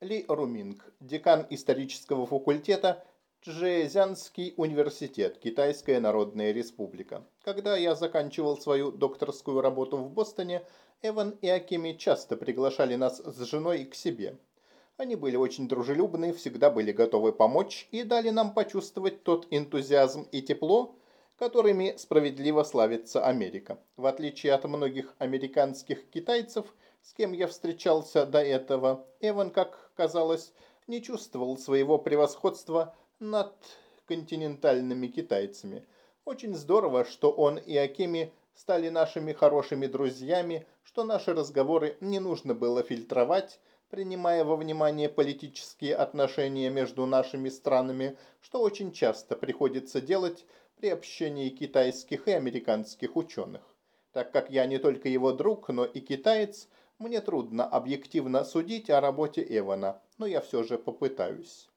Ли Руминг, декан исторического факультета, Чжэзянский университет, Китайская Народная Республика. Когда я заканчивал свою докторскую работу в Бостоне, Эван и Акими часто приглашали нас с женой к себе. Они были очень дружелюбны, всегда были готовы помочь и дали нам почувствовать тот энтузиазм и тепло, которыми справедливо славится Америка. В отличие от многих американских китайцев – с кем я встречался до этого, Эван, как казалось, не чувствовал своего превосходства над континентальными китайцами. Очень здорово, что он и Акеми стали нашими хорошими друзьями, что наши разговоры не нужно было фильтровать, принимая во внимание политические отношения между нашими странами, что очень часто приходится делать при общении китайских и американских ученых. Так как я не только его друг, но и китаец, мне трудно объективно судить о работе Эвана, но я все же попытаюсь.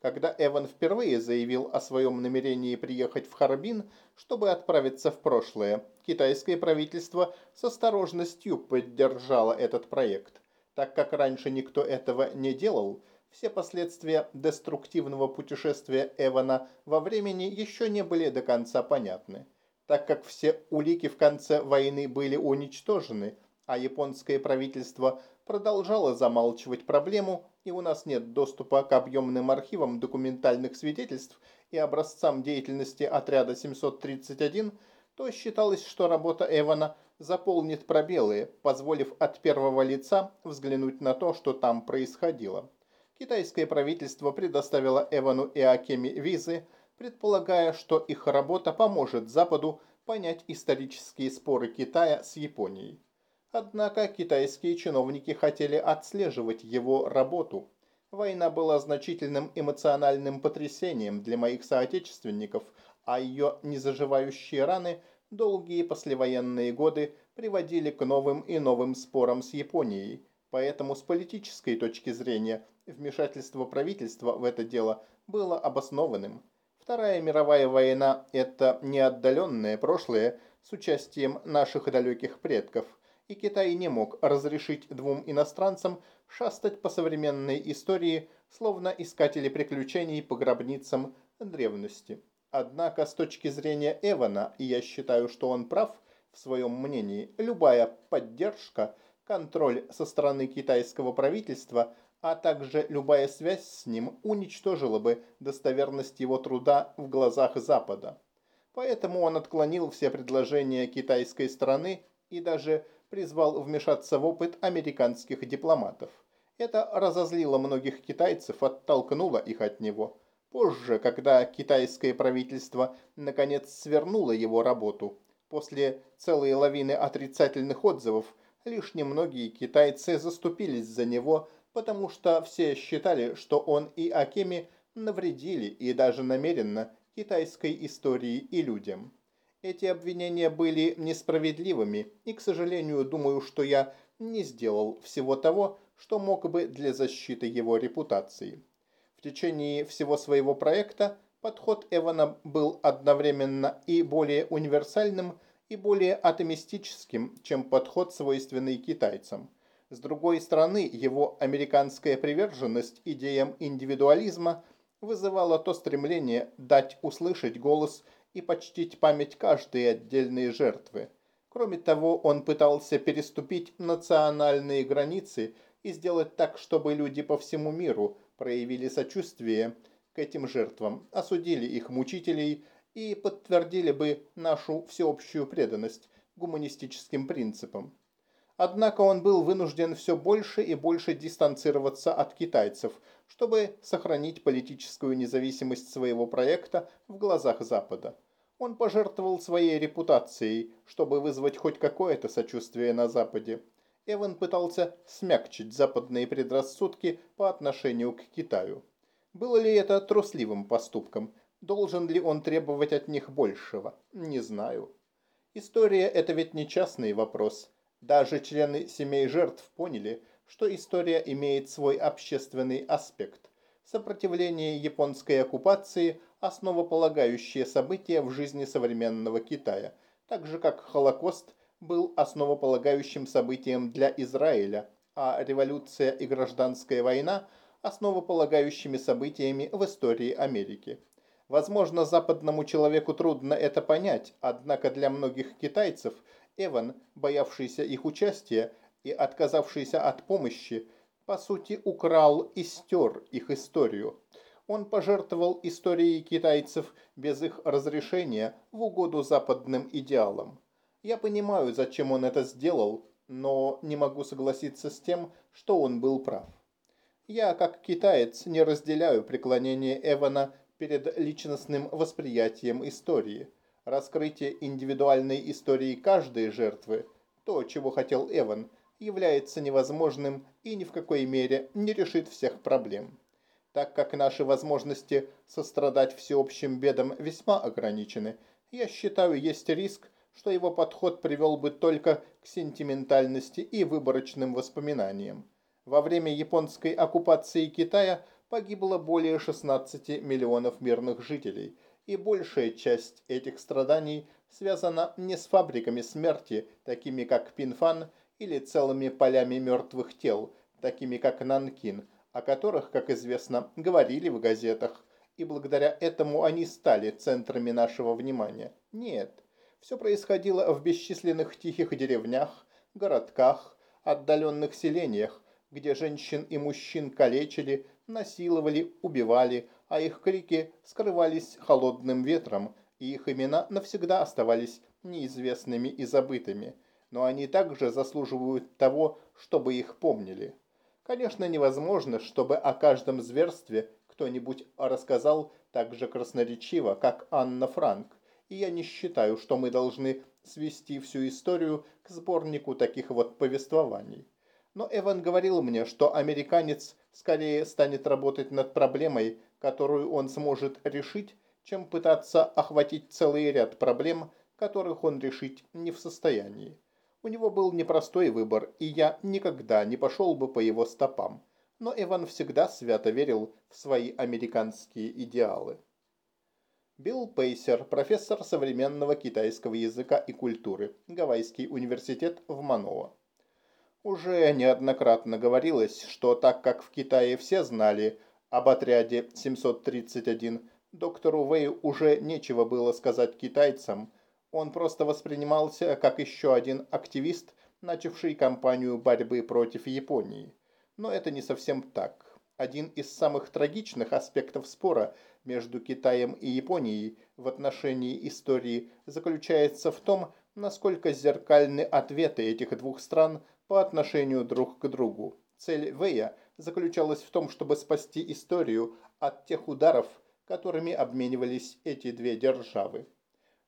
Когда Эван впервые заявил о своем намерении приехать в Харбин, чтобы отправиться в прошлое, китайское правительство с осторожностью поддержало этот проект. Так как раньше никто этого не делал, все последствия деструктивного путешествия Эвана во времени еще не были до конца понятны. Так как все улики в конце войны были уничтожены – а японское правительство продолжало замалчивать проблему, и у нас нет доступа к объемным архивам документальных свидетельств и образцам деятельности отряда 731, то считалось, что работа Эвана заполнит пробелы, позволив от первого лица взглянуть на то, что там происходило. Китайское правительство предоставило Эвану и Акеми визы, предполагая, что их работа поможет Западу понять исторические споры Китая с Японией. Однако китайские чиновники хотели отслеживать его работу. Война была значительным эмоциональным потрясением для моих соотечественников, а ее незаживающие раны долгие послевоенные годы приводили к новым и новым спорам с Японией. Поэтому с политической точки зрения вмешательство правительства в это дело было обоснованным. Вторая мировая война – это неотдаленное прошлое с участием наших далеких предков – и Китай не мог разрешить двум иностранцам шастать по современной истории, словно искатели приключений по гробницам древности. Однако с точки зрения Эвана, и я считаю, что он прав в своем мнении, любая поддержка, контроль со стороны китайского правительства, а также любая связь с ним уничтожила бы достоверность его труда в глазах Запада. Поэтому он отклонил все предложения китайской стороны и даже призвал вмешаться в опыт американских дипломатов. Это разозлило многих китайцев, оттолкнуло их от него. Позже, когда китайское правительство наконец свернуло его работу, после целой лавины отрицательных отзывов, лишь немногие китайцы заступились за него, потому что все считали, что он и Акеми навредили и даже намеренно китайской истории и людям. Эти обвинения были несправедливыми, и, к сожалению, думаю, что я не сделал всего того, что мог бы для защиты его репутации. В течение всего своего проекта подход Эвана был одновременно и более универсальным, и более атомистическим, чем подход, свойственный китайцам. С другой стороны, его американская приверженность идеям индивидуализма вызывала то стремление дать услышать голос и почтить память каждой отдельной жертвы. Кроме того, он пытался переступить национальные границы и сделать так, чтобы люди по всему миру проявили сочувствие к этим жертвам, осудили их мучителей и подтвердили бы нашу всеобщую преданность гуманистическим принципам. Однако он был вынужден все больше и больше дистанцироваться от китайцев, чтобы сохранить политическую независимость своего проекта в глазах Запада. Он пожертвовал своей репутацией, чтобы вызвать хоть какое-то сочувствие на Западе. Эван пытался смягчить западные предрассудки по отношению к Китаю. Было ли это трусливым поступком? Должен ли он требовать от них большего? Не знаю. История – это ведь не частный вопрос. Даже члены семей жертв поняли, что история имеет свой общественный аспект. Сопротивление японской оккупации – основополагающее событие в жизни современного Китая, так же как Холокост был основополагающим событием для Израиля, а революция и гражданская война основополагающими событиями в истории Америки. Возможно, западному человеку трудно это понять, однако для многих китайцев Эван, боявшийся их участия и отказавшийся от помощи, по сути украл и стер их историю. Он пожертвовал историей китайцев без их разрешения в угоду западным идеалам. Я понимаю, зачем он это сделал, но не могу согласиться с тем, что он был прав. Я, как китаец, не разделяю преклонение Эвана перед личностным восприятием истории. Раскрытие индивидуальной истории каждой жертвы, то, чего хотел Эван, является невозможным и ни в какой мере не решит всех проблем так как наши возможности сострадать всеобщим бедам весьма ограничены, я считаю, есть риск, что его подход привел бы только к сентиментальности и выборочным воспоминаниям. Во время японской оккупации Китая погибло более 16 миллионов мирных жителей, и большая часть этих страданий связана не с фабриками смерти, такими как Пинфан, или целыми полями мертвых тел, такими как Нанкин, о которых, как известно, говорили в газетах, и благодаря этому они стали центрами нашего внимания. Нет, все происходило в бесчисленных тихих деревнях, городках, отдаленных селениях, где женщин и мужчин калечили, насиловали, убивали, а их крики скрывались холодным ветром, и их имена навсегда оставались неизвестными и забытыми. Но они также заслуживают того, чтобы их помнили. Конечно, невозможно, чтобы о каждом зверстве кто-нибудь рассказал так же красноречиво, как Анна Франк, и я не считаю, что мы должны свести всю историю к сборнику таких вот повествований. Но Эван говорил мне, что американец скорее станет работать над проблемой, которую он сможет решить, чем пытаться охватить целый ряд проблем, которых он решить не в состоянии. У него был непростой выбор, и я никогда не пошел бы по его стопам. Но Иван всегда свято верил в свои американские идеалы. Билл Пейсер, профессор современного китайского языка и культуры, Гавайский университет в Маноа. Уже неоднократно говорилось, что так как в Китае все знали об отряде 731, доктору Вэю уже нечего было сказать китайцам – он просто воспринимался как еще один активист, начавший кампанию борьбы против Японии. Но это не совсем так. Один из самых трагичных аспектов спора между Китаем и Японией в отношении истории заключается в том, насколько зеркальны ответы этих двух стран по отношению друг к другу. Цель Вэя заключалась в том, чтобы спасти историю от тех ударов, которыми обменивались эти две державы.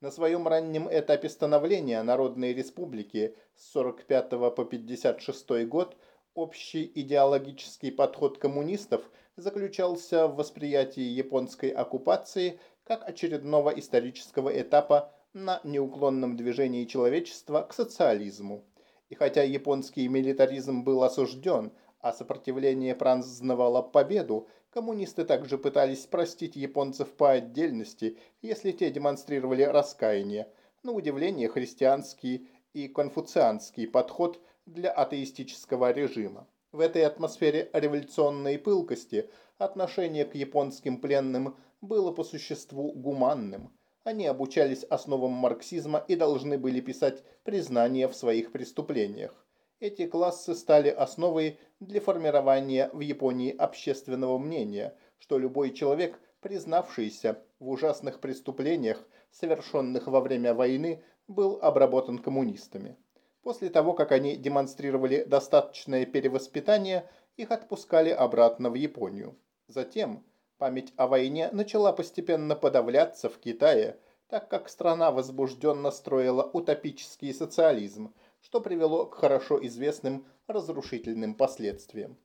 На своем раннем этапе становления Народной Республики с 45 по 56 год общий идеологический подход коммунистов заключался в восприятии японской оккупации как очередного исторического этапа на неуклонном движении человечества к социализму. И хотя японский милитаризм был осужден, а сопротивление праздновало победу, Коммунисты также пытались простить японцев по отдельности, если те демонстрировали раскаяние. На удивление, христианский и конфуцианский подход для атеистического режима. В этой атмосфере революционной пылкости отношение к японским пленным было по существу гуманным. Они обучались основам марксизма и должны были писать признания в своих преступлениях. Эти классы стали основой для формирования в Японии общественного мнения, что любой человек, признавшийся в ужасных преступлениях, совершенных во время войны, был обработан коммунистами. После того, как они демонстрировали достаточное перевоспитание, их отпускали обратно в Японию. Затем память о войне начала постепенно подавляться в Китае, так как страна возбужденно строила утопический социализм, что привело к хорошо известным разрушительным последствиям.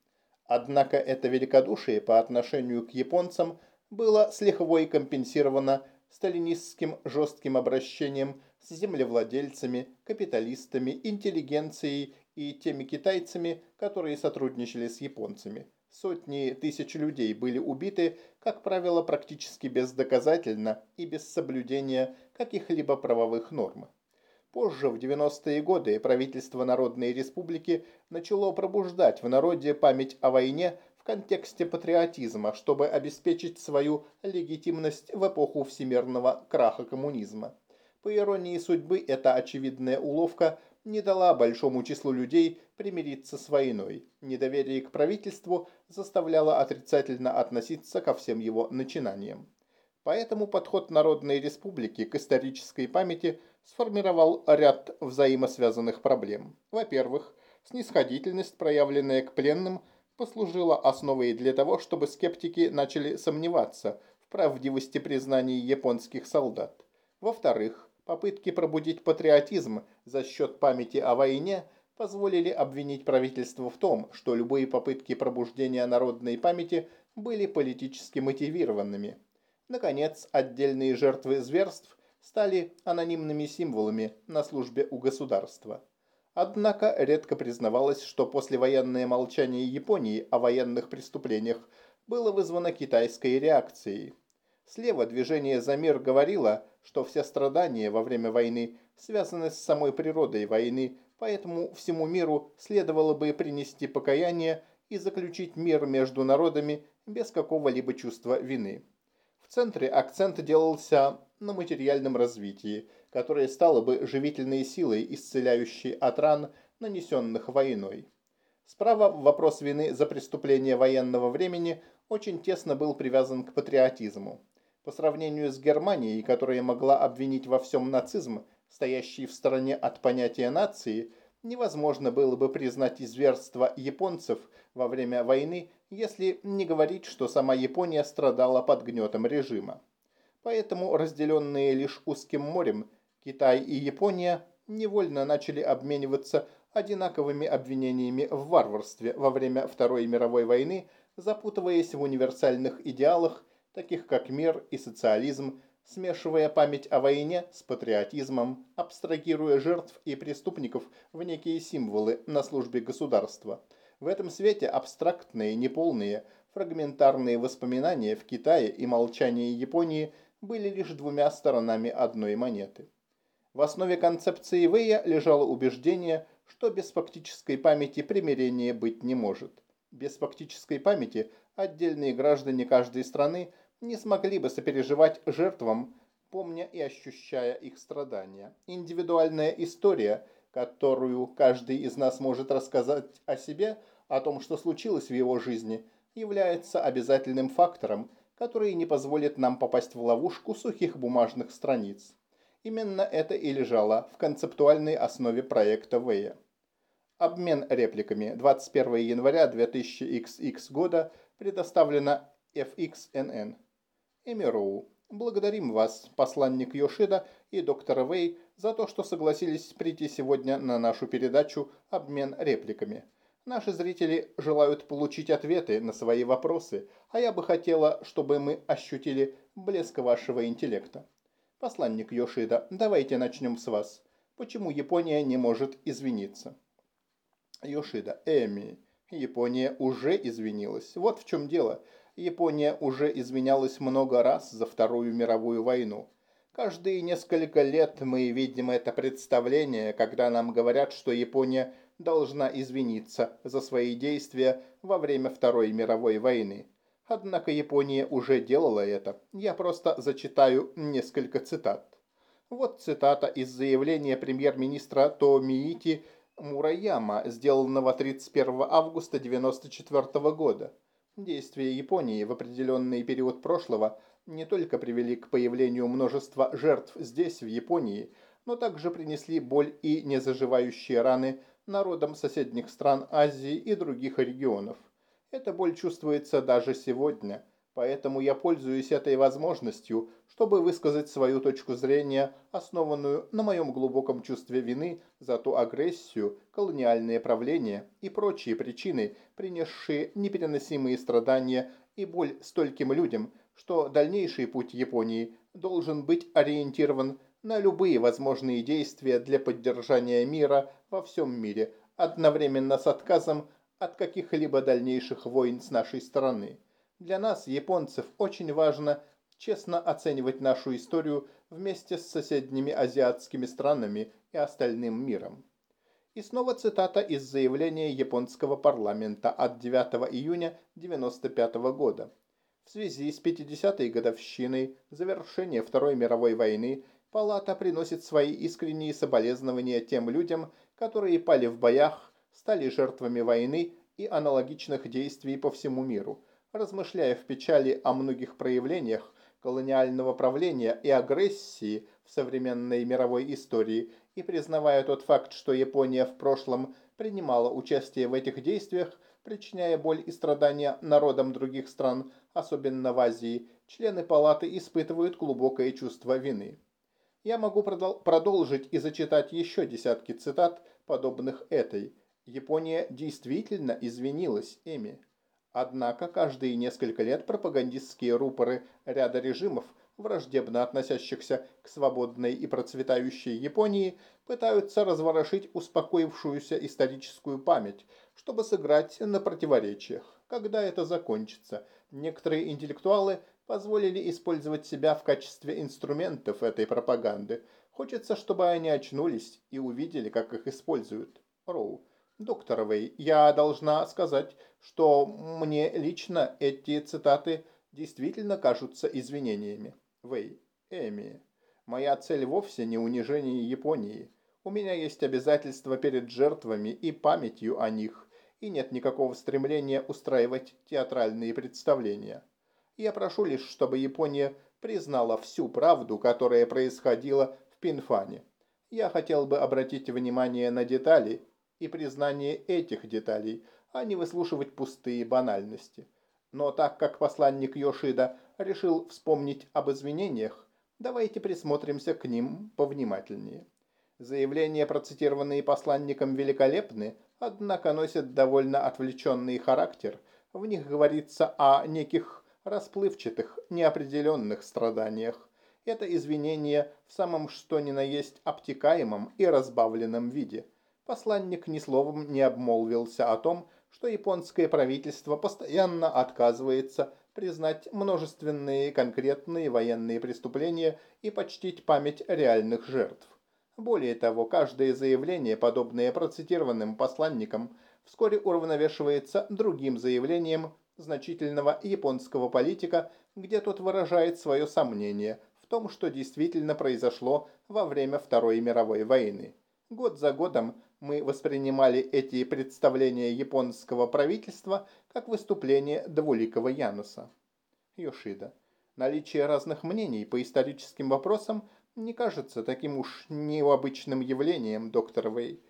Однако это великодушие по отношению к японцам было с лихвой компенсировано сталинистским жестким обращением с землевладельцами, капиталистами, интеллигенцией и теми китайцами, которые сотрудничали с японцами. Сотни тысяч людей были убиты, как правило, практически бездоказательно и без соблюдения каких-либо правовых норм. Позже, в 90-е годы, правительство Народной Республики начало пробуждать в народе память о войне, в контексте патриотизма, чтобы обеспечить свою легитимность в эпоху всемирного краха коммунизма. По иронии судьбы, эта очевидная уловка не дала большому числу людей примириться с войной. Недоверие к правительству заставляло отрицательно относиться ко всем его начинаниям. Поэтому подход Народной Республики к исторической памяти сформировал ряд взаимосвязанных проблем. Во-первых, снисходительность, проявленная к пленным, послужила основой для того, чтобы скептики начали сомневаться в правдивости признаний японских солдат. Во-вторых, попытки пробудить патриотизм за счет памяти о войне позволили обвинить правительство в том, что любые попытки пробуждения народной памяти были политически мотивированными. Наконец, отдельные жертвы зверств стали анонимными символами на службе у государства. Однако редко признавалось, что послевоенное молчание Японии о военных преступлениях было вызвано китайской реакцией. Слева движение «За мир» говорило, что все страдания во время войны связаны с самой природой войны, поэтому всему миру следовало бы принести покаяние и заключить мир между народами без какого-либо чувства вины. В центре акцент делался на материальном развитии, которое стало бы живительной силой, исцеляющей от ран, нанесенных войной. Справа вопрос вины за преступление военного времени очень тесно был привязан к патриотизму. По сравнению с Германией, которая могла обвинить во всем нацизм, стоящий в стороне от понятия нации, невозможно было бы признать изверство японцев во время войны если не говорить, что сама Япония страдала под гнетом режима. Поэтому разделенные лишь узким морем, Китай и Япония невольно начали обмениваться одинаковыми обвинениями в варварстве во время Второй мировой войны, запутываясь в универсальных идеалах, таких как мир и социализм, смешивая память о войне с патриотизмом, абстрагируя жертв и преступников в некие символы на службе государства – в этом свете абстрактные, неполные, фрагментарные воспоминания в Китае и молчание Японии были лишь двумя сторонами одной монеты. В основе концепции Вэя лежало убеждение, что без фактической памяти примирения быть не может. Без фактической памяти отдельные граждане каждой страны не смогли бы сопереживать жертвам, помня и ощущая их страдания. Индивидуальная история – которую каждый из нас может рассказать о себе, о том, что случилось в его жизни, является обязательным фактором, который не позволит нам попасть в ловушку сухих бумажных страниц. Именно это и лежало в концептуальной основе проекта Вэя. Обмен репликами 21 января 2000XX года предоставлено FXNN. Эмироу. Благодарим вас, посланник Йошида и доктора Вэй, за то, что согласились прийти сегодня на нашу передачу «Обмен репликами». Наши зрители желают получить ответы на свои вопросы, а я бы хотела, чтобы мы ощутили блеск вашего интеллекта. Посланник Йошида, давайте начнем с вас. Почему Япония не может извиниться? Йошида, Эми, Япония уже извинилась. Вот в чем дело. Япония уже извинялась много раз за Вторую мировую войну. Каждые несколько лет мы видим это представление, когда нам говорят, что Япония должна извиниться за свои действия во время Второй мировой войны. Однако Япония уже делала это. Я просто зачитаю несколько цитат. Вот цитата из заявления премьер-министра Томиити Мураяма, сделанного 31 августа 1994 года. Действия Японии в определенный период прошлого не только привели к появлению множества жертв здесь, в Японии, но также принесли боль и незаживающие раны народам соседних стран Азии и других регионов. Эта боль чувствуется даже сегодня, поэтому я пользуюсь этой возможностью, чтобы высказать свою точку зрения, основанную на моем глубоком чувстве вины за ту агрессию, колониальное правление и прочие причины, принесшие непереносимые страдания и боль стольким людям, что дальнейший путь Японии должен быть ориентирован на любые возможные действия для поддержания мира во всем мире, одновременно с отказом от каких-либо дальнейших войн с нашей стороны. Для нас, японцев, очень важно честно оценивать нашу историю вместе с соседними азиатскими странами и остальным миром. И снова цитата из заявления японского парламента от 9 июня 1995 года. В связи с 50-й годовщиной завершения Второй мировой войны Палата приносит свои искренние соболезнования тем людям, которые пали в боях, стали жертвами войны и аналогичных действий по всему миру, размышляя в печали о многих проявлениях колониального правления и агрессии в современной мировой истории и признавая тот факт, что Япония в прошлом принимала участие в этих действиях, причиняя боль и страдания народам других стран, особенно в Азии, члены палаты испытывают глубокое чувство вины. Я могу продолжить и зачитать еще десятки цитат, подобных этой. Япония действительно извинилась Эми. Однако каждые несколько лет пропагандистские рупоры ряда режимов, враждебно относящихся к свободной и процветающей Японии, пытаются разворошить успокоившуюся историческую память, чтобы сыграть на противоречиях. Когда это закончится, некоторые интеллектуалы позволили использовать себя в качестве инструментов этой пропаганды. Хочется, чтобы они очнулись и увидели, как их используют. Роу. Доктор Вэй, я должна сказать, что мне лично эти цитаты действительно кажутся извинениями. Вэй, Эми, моя цель вовсе не унижение Японии. У меня есть обязательства перед жертвами и памятью о них, и нет никакого стремления устраивать театральные представления. Я прошу лишь, чтобы Япония признала всю правду, которая происходила в Пинфане. Я хотел бы обратить внимание на детали, и признание этих деталей, а не выслушивать пустые банальности. Но так как посланник Йошида решил вспомнить об извинениях, давайте присмотримся к ним повнимательнее. Заявления, процитированные посланником, великолепны, однако носят довольно отвлеченный характер. В них говорится о неких расплывчатых, неопределенных страданиях. Это извинение в самом что ни на есть обтекаемом и разбавленном виде – посланник ни словом не обмолвился о том, что японское правительство постоянно отказывается признать множественные конкретные военные преступления и почтить память реальных жертв. Более того, каждое заявление, подобное процитированным посланникам, вскоре уравновешивается другим заявлением значительного японского политика, где тот выражает свое сомнение в том, что действительно произошло во время Второй мировой войны. Год за годом мы воспринимали эти представления японского правительства как выступление двуликого Януса. Йошида. Наличие разных мнений по историческим вопросам не кажется таким уж необычным явлением, доктор Вэй.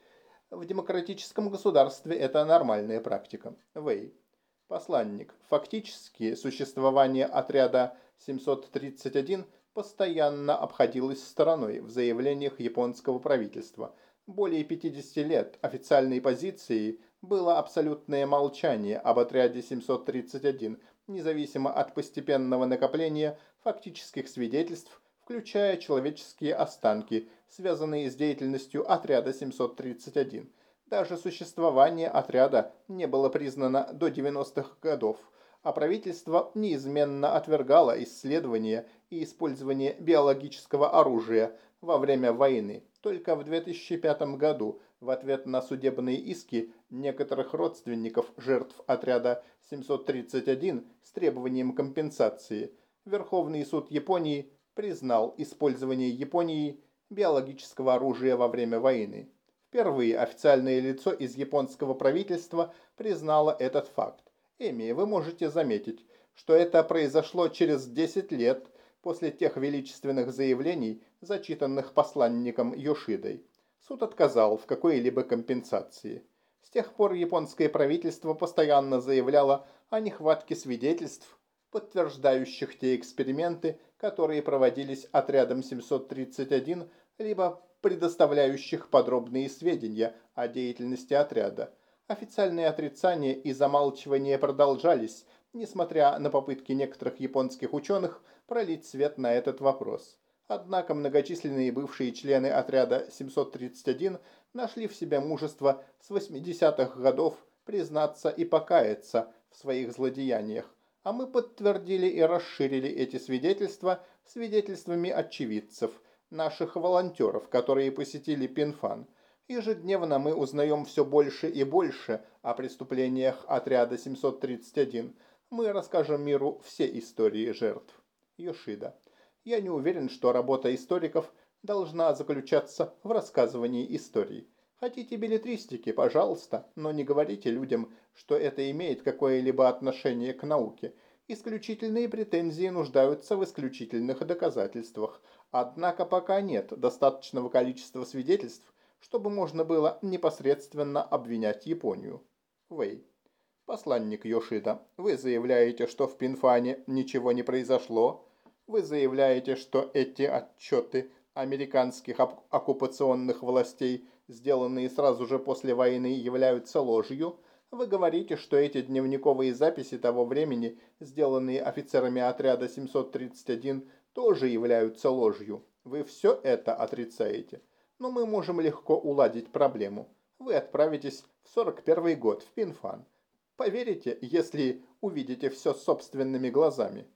В демократическом государстве это нормальная практика. Вэй. Посланник. Фактически существование отряда 731 постоянно обходилось стороной в заявлениях японского правительства – более 50 лет официальной позицией было абсолютное молчание об отряде 731, независимо от постепенного накопления фактических свидетельств, включая человеческие останки, связанные с деятельностью отряда 731. Даже существование отряда не было признано до 90-х годов, а правительство неизменно отвергало исследование и использование биологического оружия во время войны. Только в 2005 году в ответ на судебные иски некоторых родственников жертв отряда 731 с требованием компенсации Верховный суд Японии признал использование Японией биологического оружия во время войны. Впервые официальное лицо из японского правительства признало этот факт. Эми, вы можете заметить, что это произошло через 10 лет после тех величественных заявлений, зачитанных посланником Йошидой. Суд отказал в какой-либо компенсации. С тех пор японское правительство постоянно заявляло о нехватке свидетельств, подтверждающих те эксперименты, которые проводились отрядом 731, либо предоставляющих подробные сведения о деятельности отряда. Официальные отрицания и замалчивания продолжались, несмотря на попытки некоторых японских ученых пролить свет на этот вопрос. Однако многочисленные бывшие члены отряда 731 нашли в себе мужество с 80-х годов признаться и покаяться в своих злодеяниях, а мы подтвердили и расширили эти свидетельства свидетельствами очевидцев, наших волонтеров, которые посетили Пинфан. Ежедневно мы узнаем все больше и больше о преступлениях отряда 731. Мы расскажем миру все истории жертв. Йошида. Я не уверен, что работа историков должна заключаться в рассказывании историй. Хотите билетристики, пожалуйста, но не говорите людям, что это имеет какое-либо отношение к науке. Исключительные претензии нуждаются в исключительных доказательствах. Однако пока нет достаточного количества свидетельств, чтобы можно было непосредственно обвинять Японию. Вэй. Посланник Йошида, вы заявляете, что в Пинфане ничего не произошло? Вы заявляете, что эти отчеты американских оккупационных властей, сделанные сразу же после войны, являются ложью? Вы говорите, что эти дневниковые записи того времени, сделанные офицерами отряда 731, тоже являются ложью. Вы все это отрицаете но мы можем легко уладить проблему. Вы отправитесь в 41 год в Пинфан. Поверите, если увидите все собственными глазами.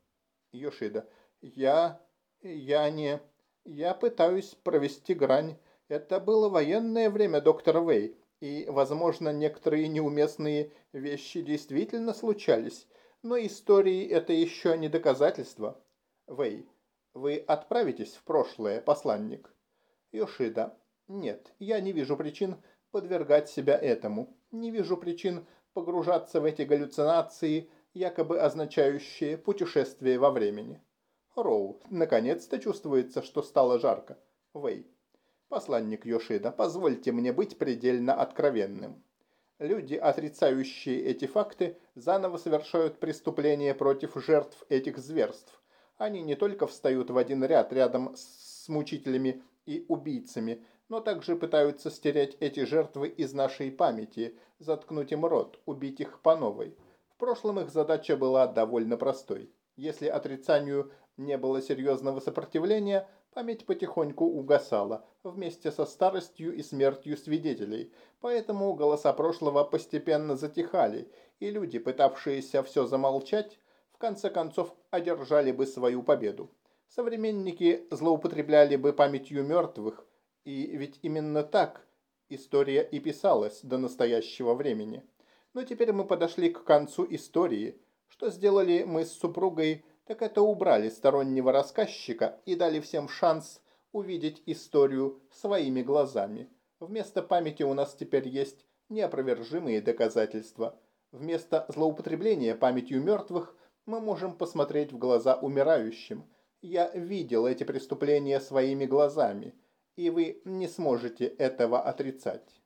Йошида. Я... я не... Я пытаюсь провести грань. Это было военное время, доктор Вэй, и, возможно, некоторые неуместные вещи действительно случались, но истории это еще не доказательство. Вэй, вы отправитесь в прошлое, посланник? Йошида. Нет, я не вижу причин подвергать себя этому. Не вижу причин погружаться в эти галлюцинации, якобы означающие путешествие во времени. Роу, наконец-то чувствуется, что стало жарко. Вэй. Посланник Йошида, позвольте мне быть предельно откровенным. Люди, отрицающие эти факты, заново совершают преступления против жертв этих зверств. Они не только встают в один ряд рядом с мучителями и убийцами, но также пытаются стереть эти жертвы из нашей памяти, заткнуть им рот, убить их по новой. В прошлом их задача была довольно простой. Если отрицанию не было серьезного сопротивления, память потихоньку угасала, вместе со старостью и смертью свидетелей, поэтому голоса прошлого постепенно затихали, и люди, пытавшиеся все замолчать, конце концов одержали бы свою победу. Современники злоупотребляли бы памятью мертвых, и ведь именно так история и писалась до настоящего времени. Но теперь мы подошли к концу истории. Что сделали мы с супругой, так это убрали стороннего рассказчика и дали всем шанс увидеть историю своими глазами. Вместо памяти у нас теперь есть неопровержимые доказательства. Вместо злоупотребления памятью мертвых мы можем посмотреть в глаза умирающим – я видел эти преступления своими глазами, и вы не сможете этого отрицать.